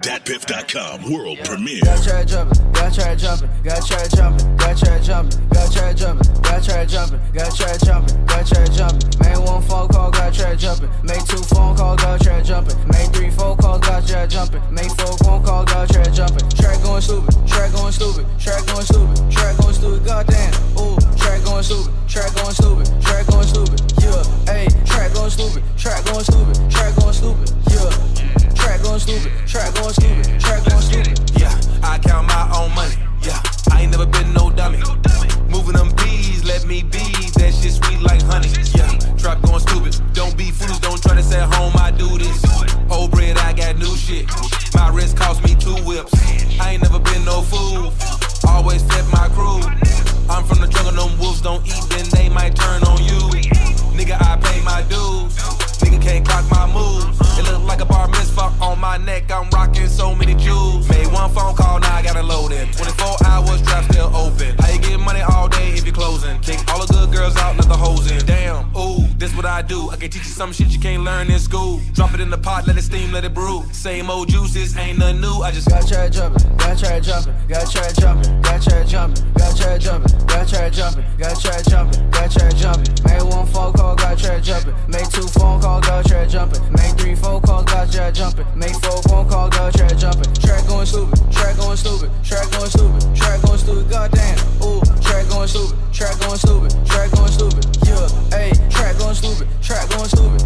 DatPiff.com world premiere. Got track jumping, got track jumping, got track jumping, got track jumping, got track jumping, got track jumping, got track jumping, got track jumping. Made one phone call, got track jumping. Made two phone calls, got track jumping. Made three phone calls, got track jumping. Made four phone calls, got track jumping. Track going stupid, track going stupid, track going stupid, track going stupid. Goddamn, ooh, track going stupid, track going stupid, track going stupid. Going stupid, track going stupid, track going stupid. Yeah. Track going stupid, track going stupid, track going stupid. Yeah, I count my own money. Yeah, I ain't never been no dummy. Moving them bees, let me be. That shit sweet like honey. Yeah, trap going stupid. Don't be fools, don't try to say home I do this. Old bread, I got new shit. My wrist cost me two whips. I ain't never been no fool. Always fed my crew. Neck. I'm rocking so many jewels. Made one phone call, now I got it loaded. 24 hours, trap still open. How you get money all day if you're closing? Kick all the good girls out, let the hoes in. Damn, ooh, this what I do. I can teach you some shit you can't learn in school. Drop it in the pot, let it steam, let it brew. Same old juices, ain't nothing new. I just Got track jumping, got track jumping, got track jumping, got track jumping, got track jumping, got track jumping, got track jumping, got track jumping. Made one phone trap jumping. Make four phone calls, girl, Track jumping. Track going stupid, track going stupid, track going stupid, track going stupid, goddamn. Ooh, track going stupid, track going stupid, track going stupid. Yeah, ayy, track going stupid, track going stupid.